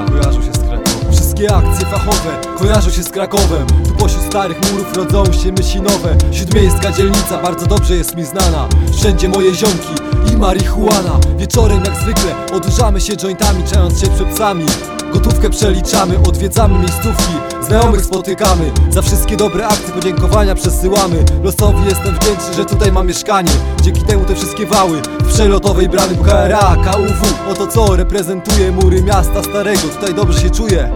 huta kojarzą się z Krakowem. Wszystkie akcje fachowe kojarzą się z Krakowem. Tu pośród starych murów rodzą się myśli nowe. Siódmiejska dzielnica bardzo dobrze jest mi znana. Wszędzie moje ziomki i marihuana. Wieczorem jak zwykle odurzamy się jointami Czając się przed psami Gotówkę przeliczamy, odwiedzamy miejscówki Znajomych spotykamy. Za wszystkie dobre akcje podziękowania przesyłamy. Losowi jestem wdzięczny, że tutaj mam mieszkanie. Dzięki temu te wszystkie wały W przelotowej bramy KRA, KUW Oto co reprezentuje mury miasta starego. Tutaj dobrze się czuję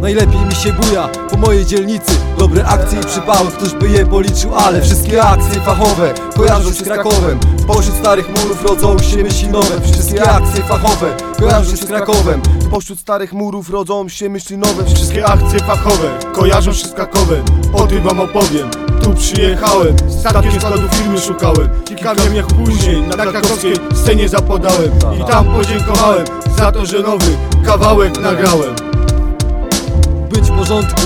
Najlepiej mi się buja po mojej dzielnicy. Dobre akcje i przypały, któż by je policzył Ale wszystkie akcje fachowe kojarzą się z Krakowem. Pośród starych murów rodzą się myśli nowe. Wszystkie akcje fachowe kojarzą się z Krakowem. Pośród starych murów rodzą się myśli nowe. Wszystkie akcje fachowe kojarzą się z Krakowem. O tym wam opowiem. Tu przyjechałem, statkiem składu firmy szukałem. Kilka dniach później na krakowskiej scenie zapodałem. I tam podziękowałem za to, że nowy kawałek nagrałem porządku.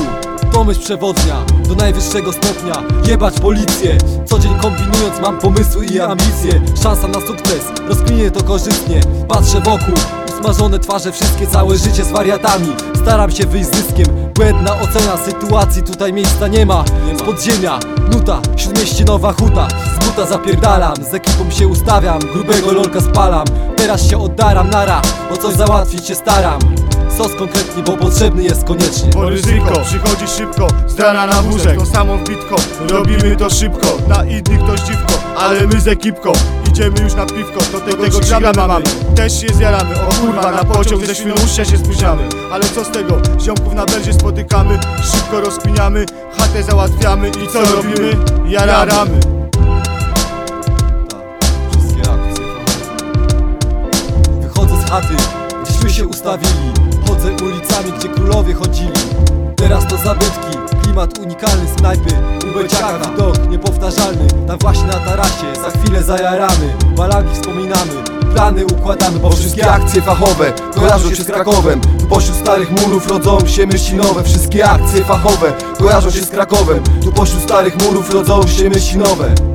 To myśl przewodnia do najwyższego stopnia. Jebać policję. Co dzień kombinując mam pomysły i ambicje. Szansa na sukces, rozkminię to korzystnie. Patrzę wokół, usmażone twarze Wszystkie całe życie z wariatami. Staram się wyjść z zyskiem. Błędna ocena sytuacji. Tutaj miejsca nie ma. Z podziemia, nuta, śródmieścinowa huta. Z buta zapierdalam, z ekipą się ustawiam. Grubego lolka spalam. Teraz się oddaram, nara O coś załatwić się staram Sos konkretnie, bo potrzebny jest koniecznie. Bo ryzyko przychodzi szybko, z rana na wózek. Tą samą wbitką, robimy to szybko Na innych to dziwko, ale my z ekipką Idziemy już na piwko, do tego, tego gramy mamy. Też się zjaramy, o kurwa, na pociąg ze Świnoujścia się spóźniamy Ale co z tego, ziomków na beldzie spotykamy Szybko rozkminiamy, chatę załatwiamy I co robimy? Jaramy. Wszystkie akcje. Wychodzę z chaty, gdzieśmy się ustawili Chodzę ulicami, gdzie królowie chodzili. Teraz to zabytki, klimat unikalny Snajpy, ubeciaka, widok niepowtarzalny Tam właśnie na tarasie, za chwilę zajaramy. Balangi wspominamy, plany układamy Bo wszystkie akcje fachowe kojarzą się z Krakowem. Tu pośród starych murów rodzą się myśli nowe Wszystkie akcje fachowe kojarzą się z Krakowem. Tu pośród starych murów rodzą się myśli nowe